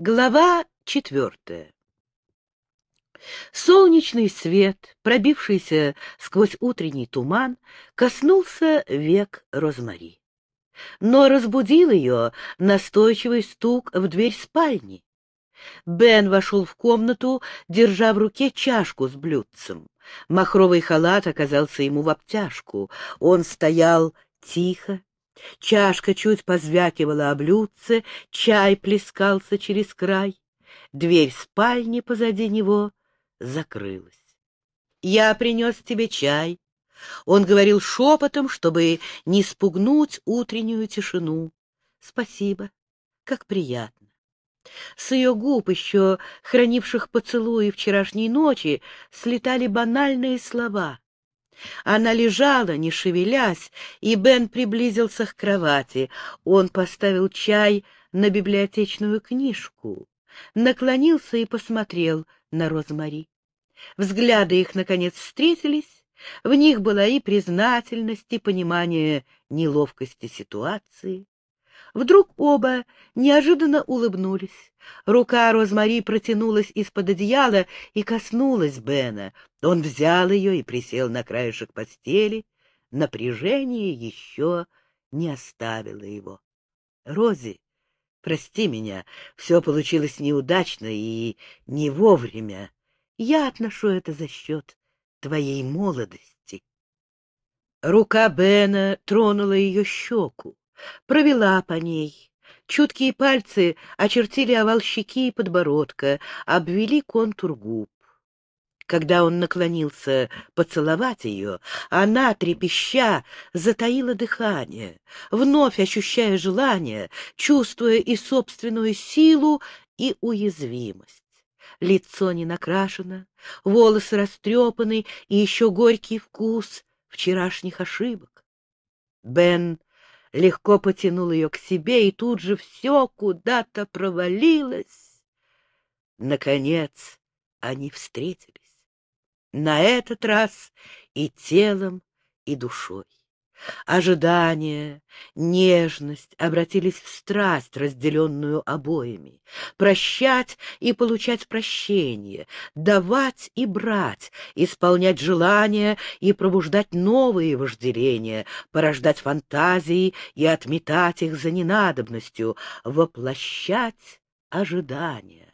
Глава четвертая. Солнечный свет, пробившийся сквозь утренний туман, коснулся век Розмари. Но разбудил ее настойчивый стук в дверь спальни. Бен вошел в комнату, держа в руке чашку с блюдцем. Махровый халат оказался ему в обтяжку. Он стоял тихо, Чашка чуть позвякивала о блюдце, чай плескался через край. Дверь спальни позади него закрылась. «Я принес тебе чай». Он говорил шепотом, чтобы не спугнуть утреннюю тишину. «Спасибо, как приятно». С ее губ, еще хранивших поцелуи вчерашней ночи, слетали банальные слова — она лежала, не шевелясь, и Бен приблизился к кровати. Он поставил чай на библиотечную книжку, наклонился и посмотрел на Розмари. Взгляды их, наконец, встретились. В них была и признательность, и понимание неловкости ситуации. Вдруг оба неожиданно улыбнулись. Рука Розмари протянулась из-под одеяла и коснулась Бена. Он взял ее и присел на краешек постели. Напряжение еще не оставило его. — Рози, прости меня, все получилось неудачно и не вовремя. Я отношу это за счет твоей молодости. Рука Бена тронула ее щеку провела по ней. Чуткие пальцы очертили овал щеки и подбородка, обвели контур губ. Когда он наклонился поцеловать ее, она, трепеща, затаила дыхание, вновь ощущая желание, чувствуя и собственную силу, и уязвимость. Лицо не накрашено, волосы растрепаны и еще горький вкус вчерашних ошибок. Бен легко потянул ее к себе, и тут же все куда-то провалилось. Наконец они встретились. На этот раз и телом, и душой. Ожидание, нежность обратились в страсть, разделенную обоими. Прощать и получать прощение, давать и брать, исполнять желания и пробуждать новые вожделения, порождать фантазии и отметать их за ненадобностью, воплощать ожидания.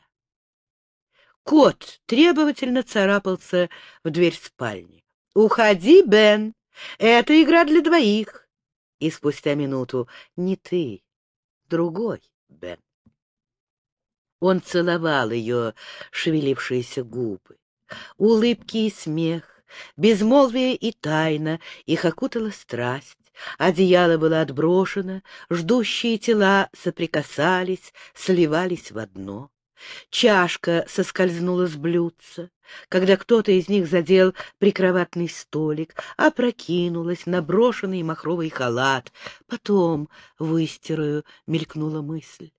Кот требовательно царапался в дверь спальни. «Уходи, Бен!» Это игра для двоих. И спустя минуту не ты, другой, Бен. Он целовал ее шевелившиеся губы. Улыбки и смех, безмолвие и тайна, их окутала страсть. Одеяло было отброшено, ждущие тела соприкасались, сливались в одно. Чашка соскользнула с блюдца, когда кто-то из них задел прикроватный столик, опрокинулась на брошенный махровый халат. Потом выстираю, мелькнула мысль.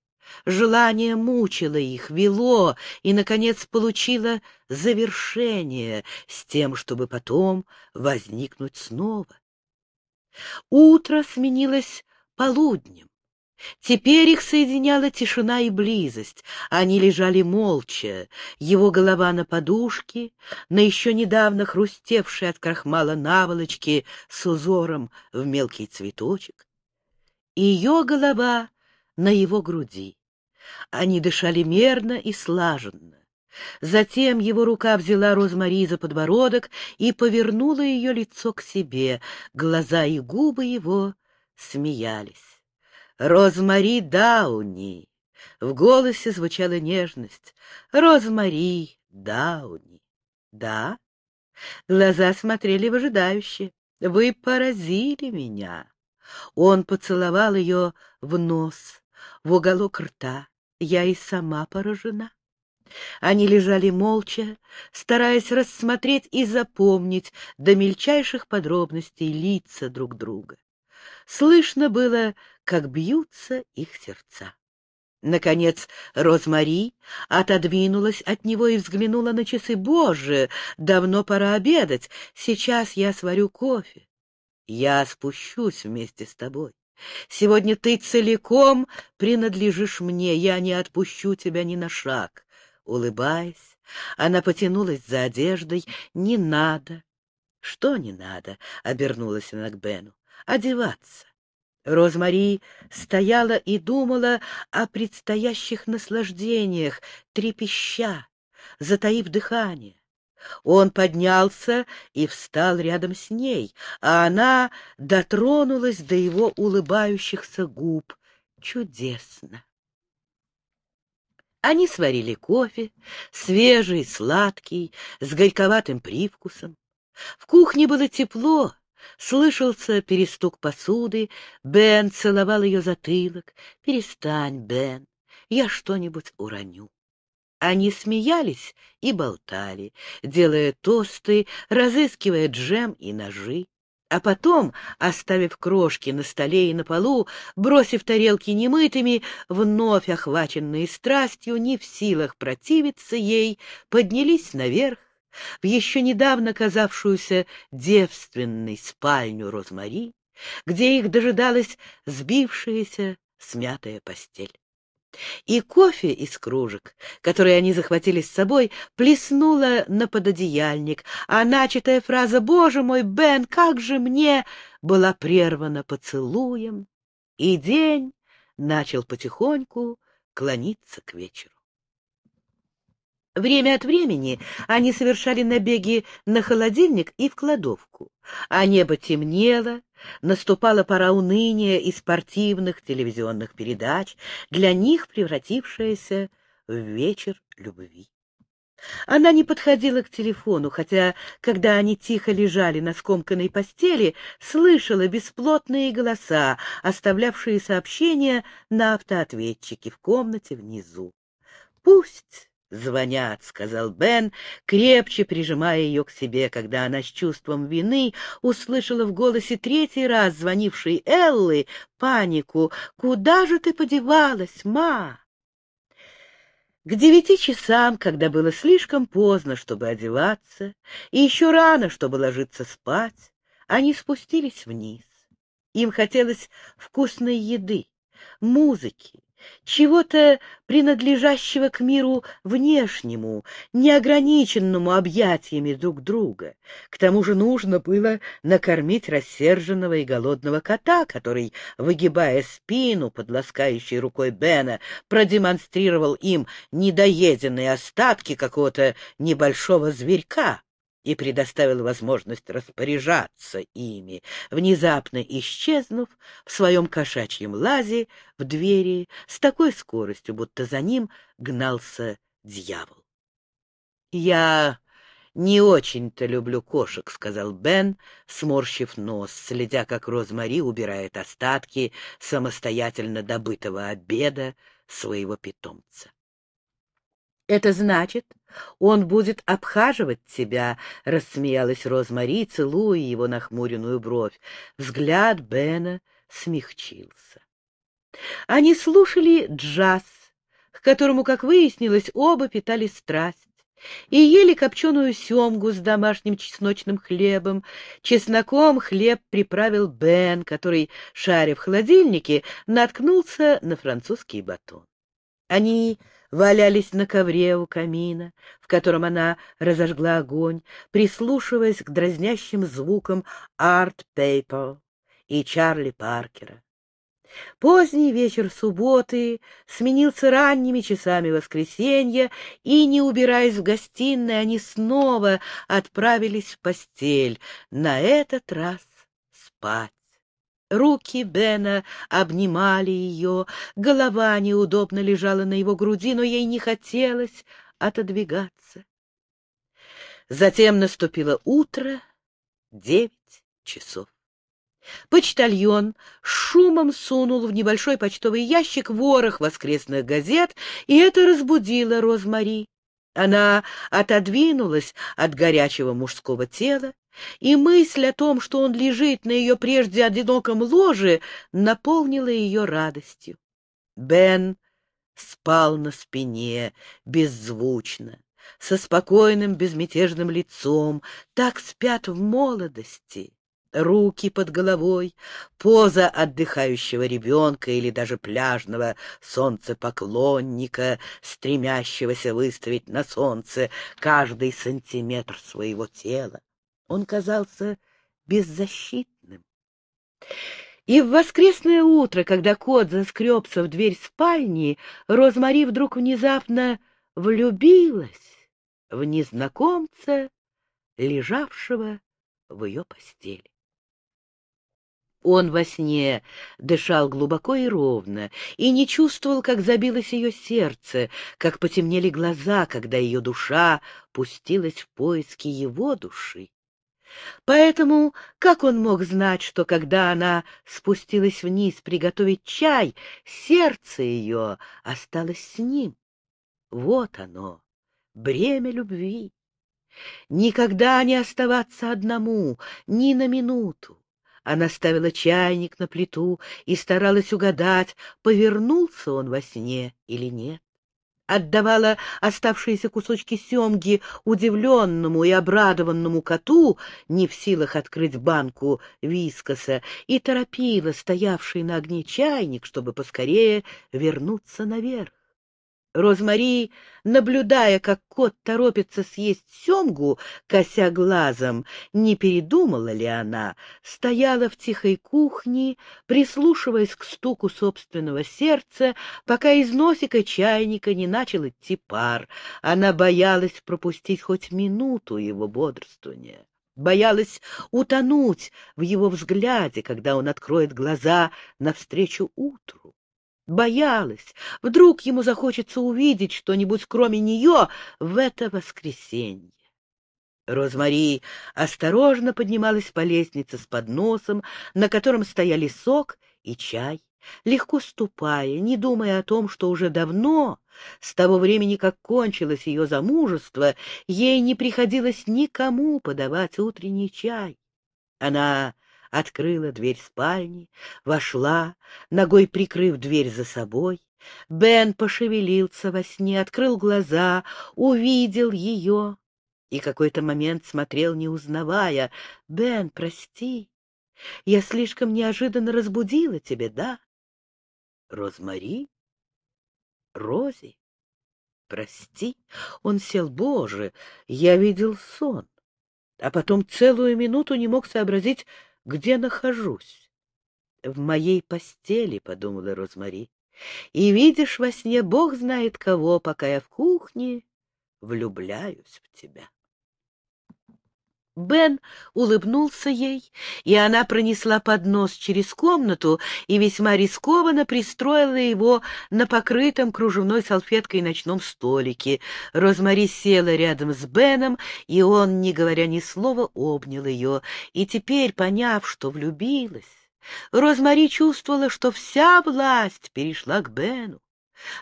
Желание мучило их, вело и, наконец, получило завершение с тем, чтобы потом возникнуть снова. Утро сменилось полуднем. Теперь их соединяла тишина и близость. Они лежали молча, его голова на подушке, на еще недавно хрустевшей от крахмала наволочке с узором в мелкий цветочек. Ее голова на его груди. Они дышали мерно и слаженно. Затем его рука взяла Розмари за подбородок и повернула ее лицо к себе. Глаза и губы его смеялись. Розмари Дауни. В голосе звучала нежность. Розмари Дауни. Да? Глаза смотрели выжидающе. Вы поразили меня. Он поцеловал ее в нос, в уголок рта. Я и сама поражена. Они лежали молча, стараясь рассмотреть и запомнить до мельчайших подробностей лица друг друга. Слышно было, как бьются их сердца. Наконец Розмари отодвинулась от него и взглянула на часы. «Боже, давно пора обедать. Сейчас я сварю кофе. Я спущусь вместе с тобой. Сегодня ты целиком принадлежишь мне, я не отпущу тебя ни на шаг. Улыбаясь, она потянулась за одеждой. «Не надо». «Что не надо?» — обернулась она к Бену. «Одеваться». Розмари стояла и думала о предстоящих наслаждениях, трепеща, затаив дыхание. Он поднялся и встал рядом с ней, а она дотронулась до его улыбающихся губ. Чудесно! Они сварили кофе, свежий, сладкий, с горьковатым привкусом. В кухне было тепло, слышался перестук посуды, Бен целовал ее затылок. «Перестань, Бен, я что-нибудь уроню». Они смеялись и болтали, делая тосты, разыскивая джем и ножи. А потом, оставив крошки на столе и на полу, бросив тарелки немытыми, вновь охваченные страстью, не в силах противиться ей, поднялись наверх, в еще недавно казавшуюся девственной спальню Розмари, где их дожидалась сбившаяся смятая постель. И кофе из кружек, которые они захватили с собой, плеснула на пододеяльник, а начатая фраза «Боже мой, Бен, как же мне!» была прервана поцелуем, и день начал потихоньку клониться к вечеру. Время от времени они совершали набеги на холодильник и в кладовку, а небо темнело, наступала пора уныния и спортивных телевизионных передач, для них превратившаяся в вечер любви. Она не подходила к телефону, хотя, когда они тихо лежали на скомканной постели, слышала бесплотные голоса, оставлявшие сообщения на автоответчике в комнате внизу. Пусть «Звонят», — сказал Бен, крепче прижимая ее к себе, когда она с чувством вины услышала в голосе третий раз звонившей Эллы панику. «Куда же ты подевалась, ма?» К девяти часам, когда было слишком поздно, чтобы одеваться, и еще рано, чтобы ложиться спать, они спустились вниз. Им хотелось вкусной еды, музыки, чего-то принадлежащего к миру внешнему, неограниченному объятиями друг друга. К тому же нужно было накормить рассерженного и голодного кота, который, выгибая спину под ласкающей рукой Бена, продемонстрировал им недоеденные остатки какого-то небольшого зверька и предоставил возможность распоряжаться ими, внезапно исчезнув в своем кошачьем лазе в двери с такой скоростью, будто за ним гнался дьявол. «Я не очень-то люблю кошек», — сказал Бен, сморщив нос, следя, как Розмари убирает остатки самостоятельно добытого обеда своего питомца. «Это значит, он будет обхаживать тебя», — рассмеялась Розмари, целуя его нахмуренную бровь. Взгляд Бена смягчился. Они слушали джаз, к которому, как выяснилось, оба питали страсть, и ели копченую семгу с домашним чесночным хлебом. Чесноком хлеб приправил Бен, который, шаря в холодильнике, наткнулся на французский батон. Они валялись на ковре у камина, в котором она разожгла огонь, прислушиваясь к дразнящим звукам Арт Пейпер и Чарли Паркера. Поздний вечер субботы сменился ранними часами воскресенья, и, не убираясь в гостиной, они снова отправились в постель, на этот раз спать. Руки Бена обнимали ее, голова неудобно лежала на его груди, но ей не хотелось отодвигаться. Затем наступило утро, девять часов. Почтальон шумом сунул в небольшой почтовый ящик ворох воскресных газет, и это разбудило Розмари. Она отодвинулась от горячего мужского тела, и мысль о том, что он лежит на ее прежде одиноком ложе, наполнила ее радостью. Бен спал на спине, беззвучно, со спокойным безмятежным лицом, так спят в молодости. руки под головой, поза отдыхающего ребенка или даже пляжного солнцепоклонника, стремящегося выставить на солнце каждый сантиметр своего тела. Он казался беззащитным. И в воскресное утро, когда кот заскребся в дверь спальни, Розмари вдруг внезапно влюбилась в незнакомца, лежавшего в ее постели. Он во сне дышал глубоко и ровно, и не чувствовал, как забилось ее сердце, как потемнели глаза, когда ее душа пустилась в поиски его души. Поэтому как он мог знать, что когда она спустилась вниз приготовить чай, сердце ее осталось с ним? Вот оно, бремя любви. Никогда не оставаться одному, ни на минуту. Она ставила чайник на плиту и старалась угадать, повернулся он во сне или нет. Отдавала оставшиеся кусочки семги удивленному и обрадованному коту, не в силах открыть банку вискоса, и торопила стоявший на огне чайник, чтобы поскорее вернуться наверх. Розмари, наблюдая, как кот торопится съесть семгу, кося глазом, не передумала ли она, стояла в тихой кухне, прислушиваясь к стуку собственного сердца, пока из носика чайника не начал идти пар. Она боялась пропустить хоть минуту его бодрствования. Боялась утонуть в его взгляде, когда он откроет глаза навстречу утру боялась. Вдруг ему захочется увидеть что-нибудь, кроме нее, в это воскресенье. Розмари осторожно поднималась по лестнице с подносом, на котором стояли сок и чай, легко ступая, не думая о том, что уже давно, с того времени, как кончилось ее замужество, ей не приходилось никому подавать утренний чай. Она открыла дверь спальни, вошла, ногой прикрыв дверь за собой. Бен пошевелился во сне, открыл глаза, увидел ее и какой-то момент смотрел, не узнавая. «Бен, прости, я слишком неожиданно разбудила тебя, да?» «Розмари? Рози? Прости?» Он сел, «Боже, я видел сон» а потом целую минуту не мог сообразить, где нахожусь. — В моей постели, — подумала Розмари, — и видишь во сне Бог знает кого, пока я в кухне влюбляюсь в тебя. Бен улыбнулся ей, и она пронесла поднос через комнату и весьма рискованно пристроила его на покрытом кружевной салфеткой ночном столике. Розмари села рядом с Беном, и он, не говоря ни слова, обнял ее. И теперь, поняв, что влюбилась, Розмари чувствовала, что вся власть перешла к Бену.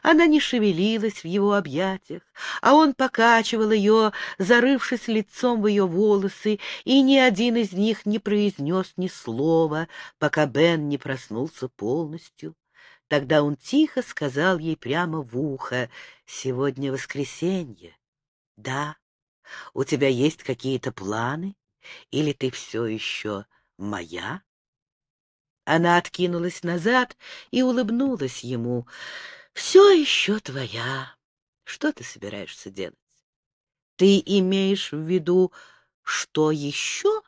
Она не шевелилась в его объятиях, а он покачивал ее, зарывшись лицом в ее волосы, и ни один из них не произнес ни слова, пока Бен не проснулся полностью. Тогда он тихо сказал ей прямо в ухо, «Сегодня воскресенье. Да, у тебя есть какие-то планы? Или ты все еще моя?» Она откинулась назад и улыбнулась ему все еще твоя. Что ты собираешься делать? Ты имеешь в виду, что еще?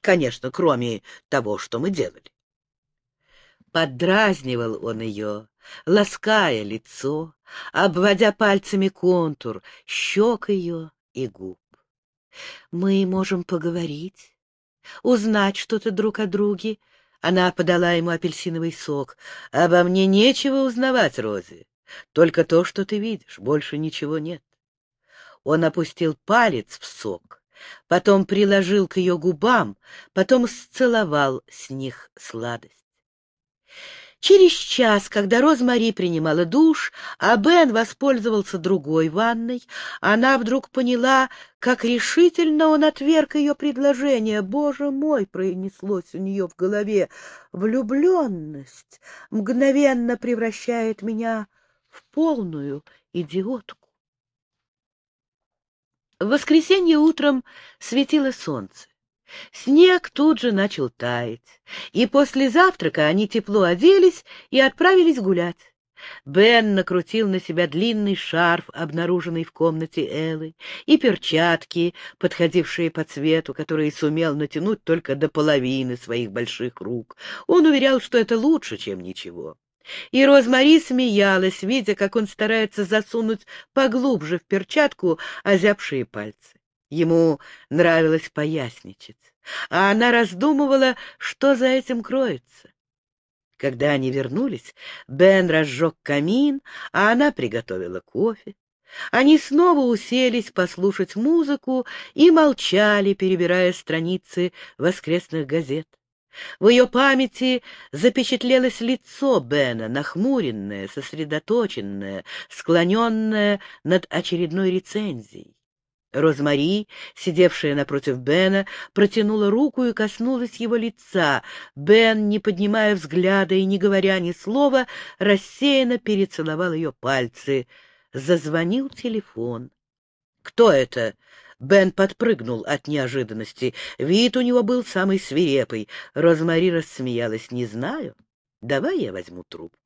Конечно, кроме того, что мы делали. Поддразнивал он ее, лаская лицо, обводя пальцами контур, щек ее и губ. Мы можем поговорить, узнать что-то друг о друге, она подала ему апельсиновый сок. «Обо мне нечего узнавать, Рози. Только то, что ты видишь, больше ничего нет». Он опустил палец в сок, потом приложил к ее губам, потом сцеловал с них сладость. Через час, когда Розмари принимала душ, а Бен воспользовался другой ванной, она вдруг поняла, как решительно он отверг ее предложение. «Боже мой!» — пронеслось у нее в голове. «Влюбленность мгновенно превращает меня в полную идиотку». В воскресенье утром светило солнце. Снег тут же начал таять, и после завтрака они тепло оделись и отправились гулять. Бен накрутил на себя длинный шарф, обнаруженный в комнате Эллы, и перчатки, подходившие по цвету, которые сумел натянуть только до половины своих больших рук. Он уверял, что это лучше, чем ничего. И Розмари смеялась, видя, как он старается засунуть поглубже в перчатку озябшие пальцы. Ему нравилось поясничать, а она раздумывала, что за этим кроется. Когда они вернулись, Бен разжег камин, а она приготовила кофе. Они снова уселись послушать музыку и молчали, перебирая страницы воскресных газет. В ее памяти запечатлелось лицо Бена, нахмуренное, сосредоточенное, склоненное над очередной рецензией. Розмари, сидевшая напротив Бена, протянула руку и коснулась его лица. Бен, не поднимая взгляда и не говоря ни слова, рассеянно перецеловал ее пальцы. Зазвонил телефон. «Кто это?» Бен подпрыгнул от неожиданности. Вид у него был самый свирепый. Розмари рассмеялась. «Не знаю. Давай я возьму трубку».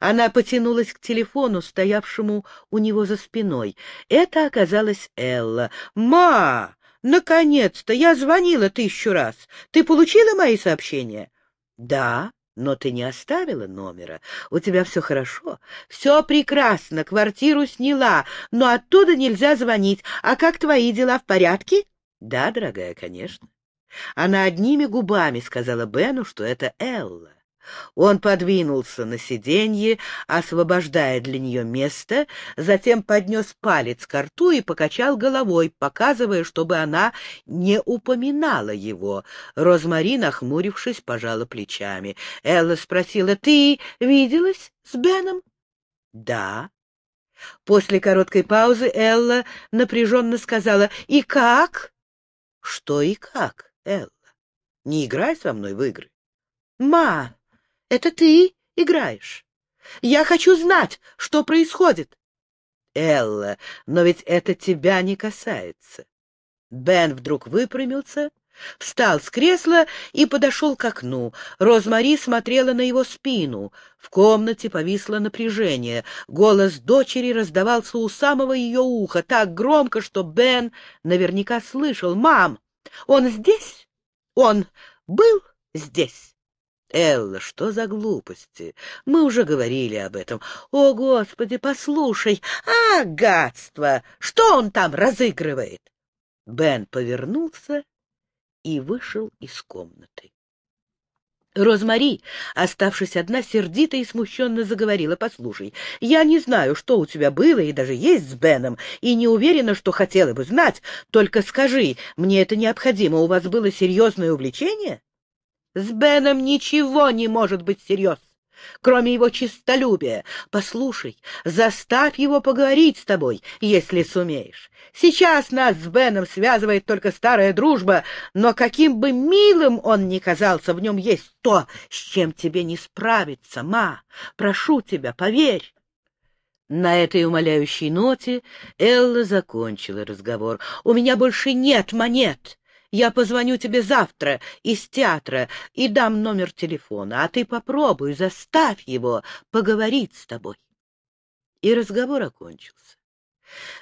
Она потянулась к телефону, стоявшему у него за спиной. Это оказалась Элла. «Ма! Наконец-то! Я звонила тысячу раз. Ты получила мои сообщения?» «Да, но ты не оставила номера. У тебя все хорошо. Все прекрасно, квартиру сняла, но оттуда нельзя звонить. А как твои дела в порядке?» «Да, дорогая, конечно». Она одними губами сказала Бену, что это Элла. Он подвинулся на сиденье, освобождая для нее место, затем поднес палец к рту и покачал головой, показывая, чтобы она не упоминала его. Розмари, нахмурившись, пожала плечами. Элла спросила, «Ты виделась с Беном?» «Да». После короткой паузы Элла напряженно сказала, «И как?» «Что и как, Элла? Не играй со мной в игры». «Ма!» Это ты играешь. Я хочу знать, что происходит. Элла, но ведь это тебя не касается. Бен вдруг выпрямился, встал с кресла и подошел к окну. Розмари смотрела на его спину. В комнате повисло напряжение. Голос дочери раздавался у самого ее уха, так громко, что Бен наверняка слышал. «Мам, он здесь? Он был здесь?» Элла, что за глупости? Мы уже говорили об этом. О, Господи, послушай! А, гадство! Что он там разыгрывает? Бен повернулся и вышел из комнаты. Розмари, оставшись одна, сердито и смущенно заговорила. «Послушай, я не знаю, что у тебя было и даже есть с Беном, и не уверена, что хотела бы знать. Только скажи, мне это необходимо. У вас было серьезное увлечение?» С Беном ничего не может быть всерьез, кроме его честолюбия. Послушай, заставь его поговорить с тобой, если сумеешь. Сейчас нас с Беном связывает только старая дружба, но каким бы милым он ни казался, в нем есть то, с чем тебе не справиться, ма. Прошу тебя, поверь. На этой умоляющей ноте Элла закончила разговор. «У меня больше нет монет. Я позвоню тебе завтра из театра и дам номер телефона, а ты попробуй, заставь его поговорить с тобой. И разговор окончился.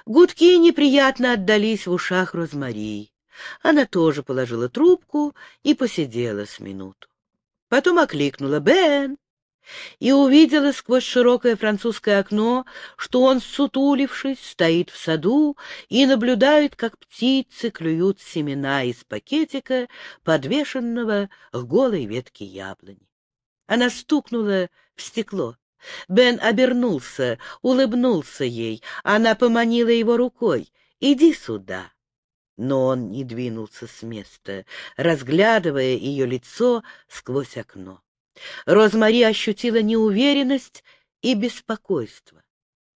Гудки неприятно отдались в ушах Розмари. Она тоже положила трубку и посидела с минуту. Потом окликнула «Бен!» И увидела сквозь широкое французское окно, что он, сутулившись, стоит в саду и наблюдает, как птицы клюют семена из пакетика, подвешенного к голой ветке яблони. Она стукнула в стекло. Бен обернулся, улыбнулся ей. Она поманила его рукой. «Иди сюда». Но он не двинулся с места, разглядывая ее лицо сквозь окно. Розмари ощутила неуверенность и беспокойство.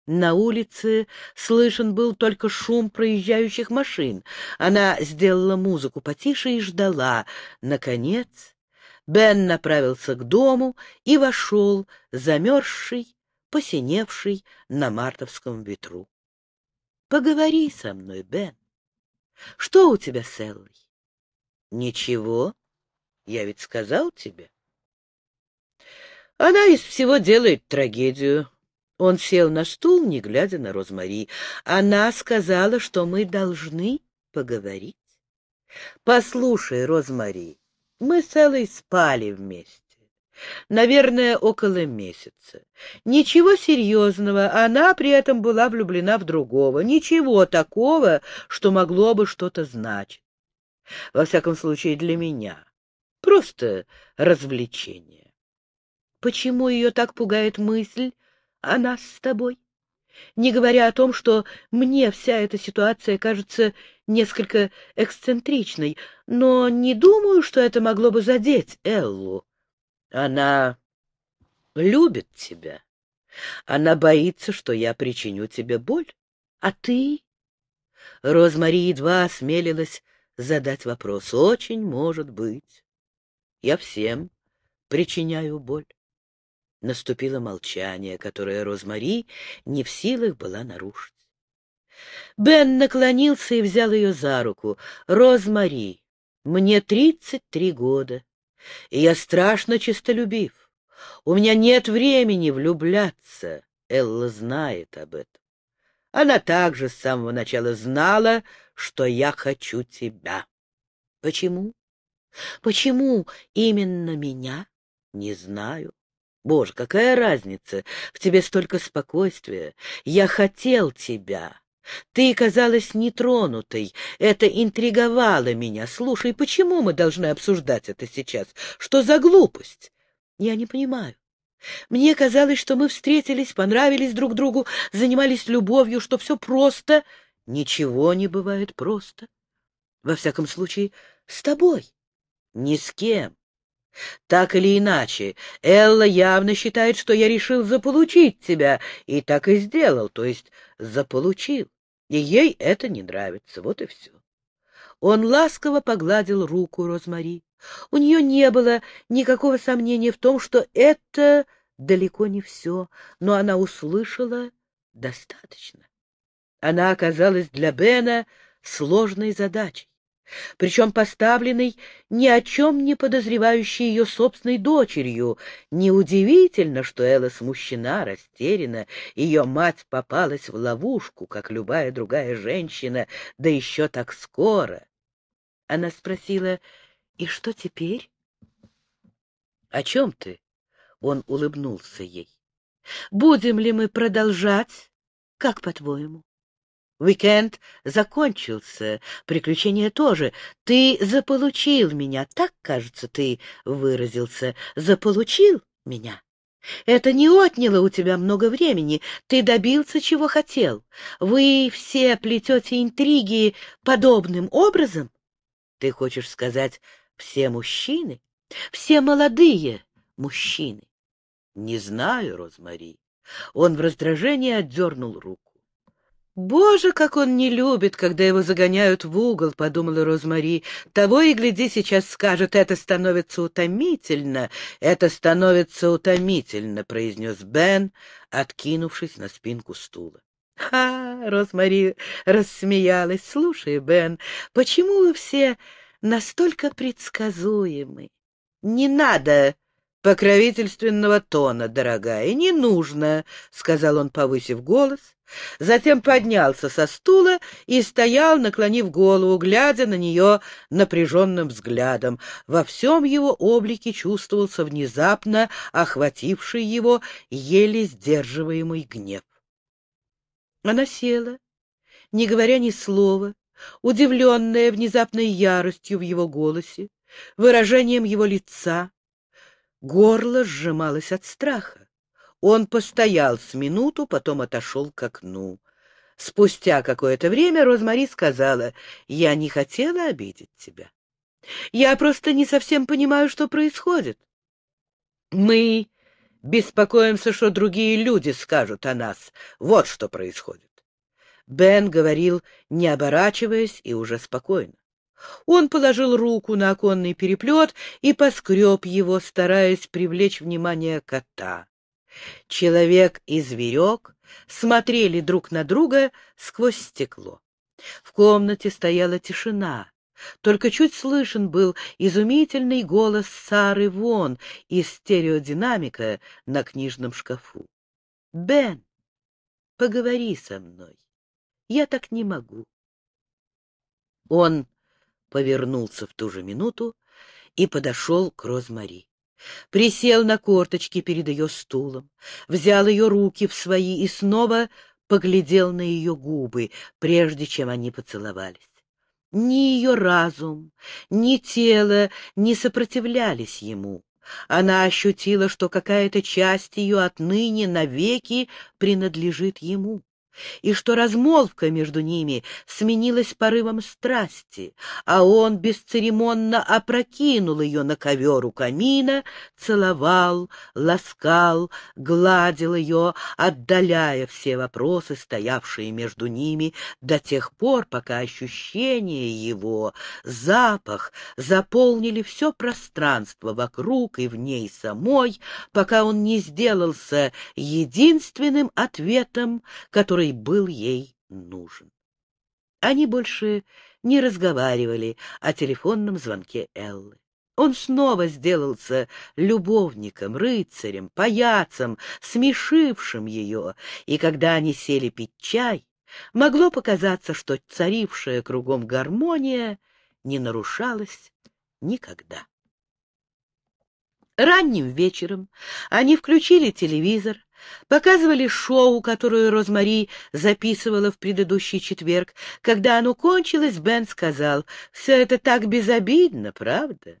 На улице слышен был только шум проезжающих машин. Она сделала музыку потише и ждала. Наконец Бен направился к дому и вошел, замерзший, посиневший на мартовском ветру. — Поговори со мной, Бен. Что у тебя с Эллой? Ничего, я ведь сказал тебе. Она из всего делает трагедию. Он сел на стул, не глядя на Розмари. Она сказала, что мы должны поговорить. Послушай, Розмари, мы с Эллой спали вместе. Наверное, около месяца. Ничего серьезного, она при этом была влюблена в другого. Ничего такого, что могло бы что-то значить. Во всяком случае, для меня. Просто развлечение. Почему ее так пугает мысль о нас с тобой? Не говоря о том, что мне вся эта ситуация кажется несколько эксцентричной, но не думаю, что это могло бы задеть Эллу. Она любит тебя. Она боится, что я причиню тебе боль. А ты? Розмари едва осмелилась задать вопрос. Очень может быть. Я всем причиняю боль. Наступило молчание, которое Розмари не в силах была нарушить. Бен наклонился и взял ее за руку. «Розмари, мне тридцать три года, и я страшно честолюбив. У меня нет времени влюбляться. Элла знает об этом. Она также с самого начала знала, что я хочу тебя. Почему? Почему именно меня? Не знаю. Боже, какая разница? В тебе столько спокойствия. Я хотел тебя. Ты казалась нетронутой. Это интриговало меня. Слушай, почему мы должны обсуждать это сейчас? Что за глупость? Я не понимаю. Мне казалось, что мы встретились, понравились друг другу, занимались любовью, что все просто. Ничего не бывает просто. Во всяком случае, с тобой. Ни с кем. Так или иначе, Элла явно считает, что я решил заполучить тебя, и так и сделал, то есть заполучил. И ей это не нравится, вот и все. Он ласково погладил руку Розмари. У нее не было никакого сомнения в том, что это далеко не все, но она услышала достаточно. Она оказалась для Бена сложной задачей причем поставленный ни о чем не подозревающей ее собственной дочерью. Неудивительно, что Элла смущена, растеряна, ее мать попалась в ловушку, как любая другая женщина, да еще так скоро. Она спросила, «И что теперь?» «О чем ты?» Он улыбнулся ей. «Будем ли мы продолжать? Как по-твоему?» Уикенд закончился, приключения тоже. Ты заполучил меня, так, кажется, ты выразился. Заполучил меня. Это не отняло у тебя много времени. Ты добился, чего хотел. Вы все плетете интриги подобным образом? Ты хочешь сказать, все мужчины? Все молодые мужчины? Не знаю, Розмари. Он в раздражении отдернул руку. «Боже, как он не любит, когда его загоняют в угол», — подумала Розмари. «Того и гляди, сейчас скажет, это становится утомительно, это становится утомительно», — произнес Бен, откинувшись на спинку стула. «Ха!» — Розмари рассмеялась. «Слушай, Бен, почему вы все настолько предсказуемы? Не надо покровительственного тона, дорогая, не нужно», — сказал он, повысив голос Затем поднялся со стула и стоял, наклонив голову, глядя на нее напряженным взглядом. Во всем его облике чувствовался внезапно охвативший его еле сдерживаемый гнев. Она села, не говоря ни слова, удивленная внезапной яростью в его голосе, выражением его лица. Горло сжималось от страха. Он постоял с минуту, потом отошел к окну. Спустя какое-то время Розмари сказала, «Я не хотела обидеть тебя. Я просто не совсем понимаю, что происходит. Мы беспокоимся, что другие люди скажут о нас. Вот что происходит». Бен говорил, не оборачиваясь и уже спокойно. Он положил руку на оконный переплет и поскреб его, стараясь привлечь внимание кота. Человек и зверек смотрели друг на друга сквозь стекло. В комнате стояла тишина. Только чуть слышен был изумительный голос Сары Вон из стереодинамика на книжном шкафу. «Бен, поговори со мной. Я так не могу». Он повернулся в ту же минуту и подошел к Розмари. Присел на корточки перед ее стулом, взял ее руки в свои и снова поглядел на ее губы, прежде чем они поцеловались. Ни ее разум, ни тело не сопротивлялись ему. Она ощутила, что какая-то часть ее отныне навеки принадлежит ему и что размолвка между ними сменилась порывом страсти, а он бесцеремонно опрокинул ее на ковер у камина, целовал, ласкал, гладил ее, отдаляя все вопросы, стоявшие между ними, до тех пор, пока ощущение его, запах заполнили все пространство вокруг и в ней самой, пока он не сделался единственным ответом, который который был ей нужен. Они больше не разговаривали о телефонном звонке Эллы. Он снова сделался любовником, рыцарем, паяцем, смешившим ее, и когда они сели пить чай, могло показаться, что царившая кругом гармония не нарушалась никогда. Ранним вечером они включили телевизор, Показывали шоу, которое Розмари записывала в предыдущий четверг. Когда оно кончилось, Бен сказал, «Все это так безобидно, правда?»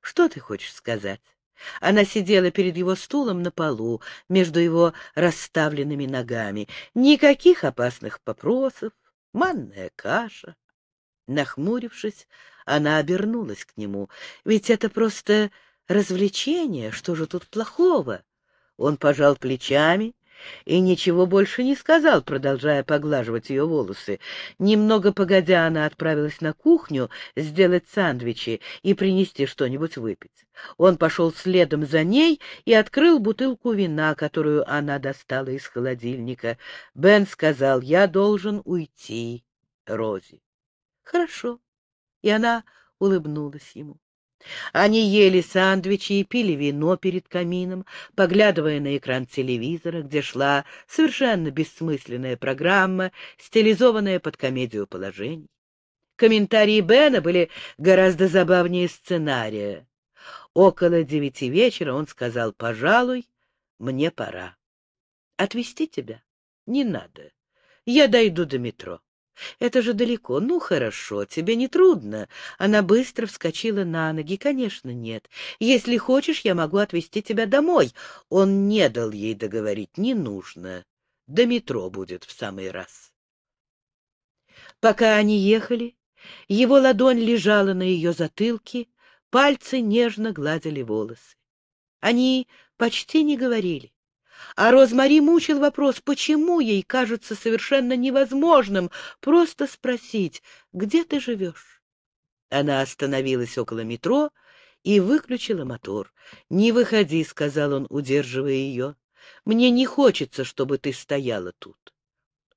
«Что ты хочешь сказать?» Она сидела перед его стулом на полу, между его расставленными ногами. Никаких опасных вопросов, манная каша. Нахмурившись, она обернулась к нему. «Ведь это просто развлечение, что же тут плохого?» Он пожал плечами и ничего больше не сказал, продолжая поглаживать ее волосы. Немного погодя, она отправилась на кухню сделать сандвичи и принести что-нибудь выпить. Он пошел следом за ней и открыл бутылку вина, которую она достала из холодильника. Бен сказал, «Я должен уйти, Рози». «Хорошо». И она улыбнулась ему. Они ели сандвичи и пили вино перед камином, поглядывая на экран телевизора, где шла совершенно бессмысленная программа, стилизованная под комедию положений. Комментарии Бена были гораздо забавнее сценария. Около девяти вечера он сказал, «Пожалуй, мне пора». «Отвезти тебя? Не надо. Я дойду до метро». Это же далеко. Ну, хорошо, тебе не трудно. Она быстро вскочила на ноги. Конечно, нет. Если хочешь, я могу отвезти тебя домой. Он не дал ей договорить. Не нужно. До метро будет в самый раз. Пока они ехали, его ладонь лежала на ее затылке, пальцы нежно гладили волосы. Они почти не говорили. А Розмари мучил вопрос, почему ей кажется совершенно невозможным просто спросить, где ты живешь. Она остановилась около метро и выключила мотор. «Не выходи», — сказал он, удерживая ее. «Мне не хочется, чтобы ты стояла тут».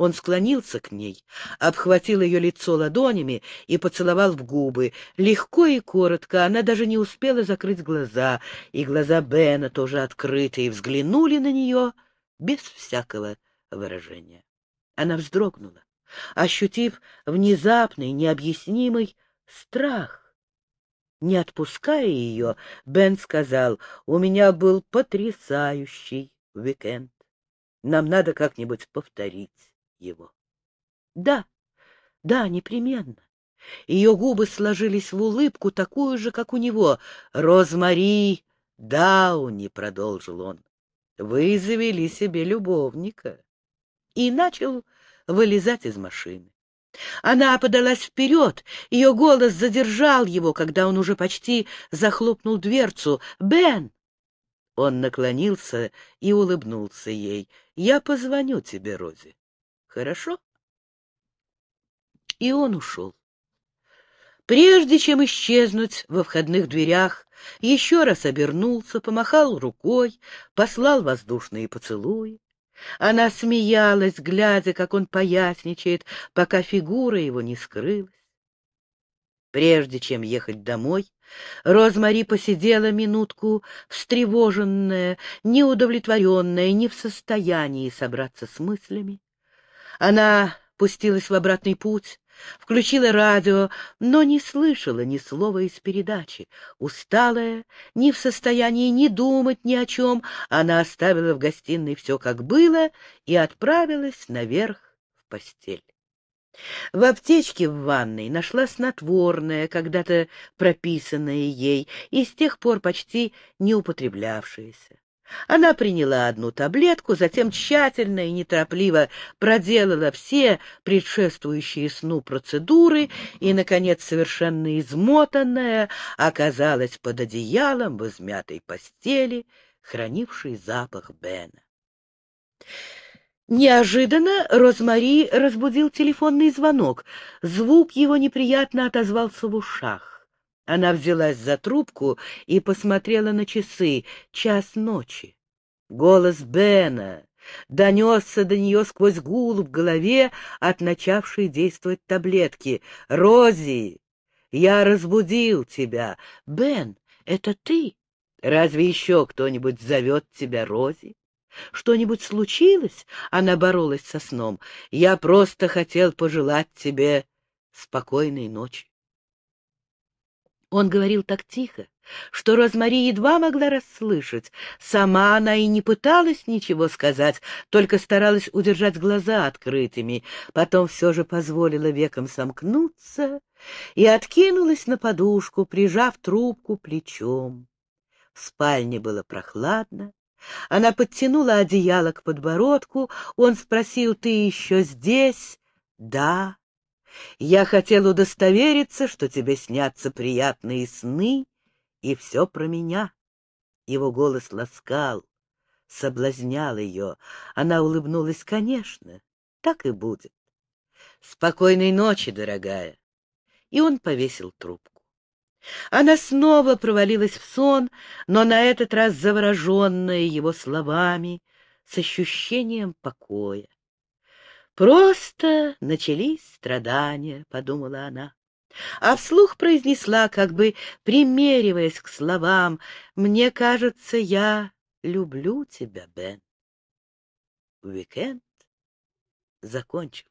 Он склонился к ней, обхватил ее лицо ладонями и поцеловал в губы. Легко и коротко, она даже не успела закрыть глаза, и глаза Бена, тоже открытые, взглянули на нее без всякого выражения. Она вздрогнула, ощутив внезапный, необъяснимый страх. Не отпуская ее, Бен сказал, «У меня был потрясающий уикенд. Нам надо как-нибудь повторить» его. Да, да, непременно. Ее губы сложились в улыбку, такую же, как у него. «Розмари Дауни», — продолжил он, — «вы завели себе любовника». И начал вылезать из машины. Она подалась вперед, ее голос задержал его, когда он уже почти захлопнул дверцу. «Бен!» Он наклонился и улыбнулся ей. «Я позвоню тебе, Рози». Хорошо? И он ушел. Прежде чем исчезнуть во входных дверях, еще раз обернулся, помахал рукой, послал воздушные поцелуи. Она смеялась, глядя, как он поясничает, пока фигура его не скрылась. Прежде чем ехать домой, Розмари посидела минутку, встревоженная, неудовлетворенная, не в состоянии собраться с мыслями. Она пустилась в обратный путь, включила радио, но не слышала ни слова из передачи. Усталая, не в состоянии ни думать ни о чем, она оставила в гостиной все как было и отправилась наверх в постель. В аптечке в ванной нашла снотворное, когда-то прописанное ей, и с тех пор почти не употреблявшееся. Она приняла одну таблетку, затем тщательно и неторопливо проделала все предшествующие сну процедуры и, наконец, совершенно измотанная, оказалась под одеялом в измятой постели, хранившей запах Бена. Неожиданно Розмари разбудил телефонный звонок. Звук его неприятно отозвался в ушах. Она взялась за трубку и посмотрела на часы. Час ночи. Голос Бена донесся до нее сквозь гул в голове от начавшей действовать таблетки. «Рози, я разбудил тебя. Бен, это ты? Разве еще кто-нибудь зовет тебя Рози?» Что-нибудь случилось? Она боролась со сном. Я просто хотел пожелать тебе спокойной ночи. Он говорил так тихо, что Розмари едва могла расслышать. Сама она и не пыталась ничего сказать, только старалась удержать глаза открытыми. Потом все же позволила векам сомкнуться и откинулась на подушку, прижав трубку плечом. В спальне было прохладно, она подтянула одеяло к подбородку. Он спросил, «Ты еще здесь?» «Да». «Я хотел удостовериться, что тебе снятся приятные сны, и все про меня». Его голос ласкал, соблазнял ее. Она улыбнулась, «Конечно, так и будет». «Спокойной ночи, дорогая». И он повесил трубку. Она снова провалилась в сон, но на этот раз завороженная его словами, с ощущением покоя. «Просто начались страдания», — подумала она. А вслух произнесла, как бы примериваясь к словам, «Мне кажется, я люблю тебя, Бен». Уикенд закончился.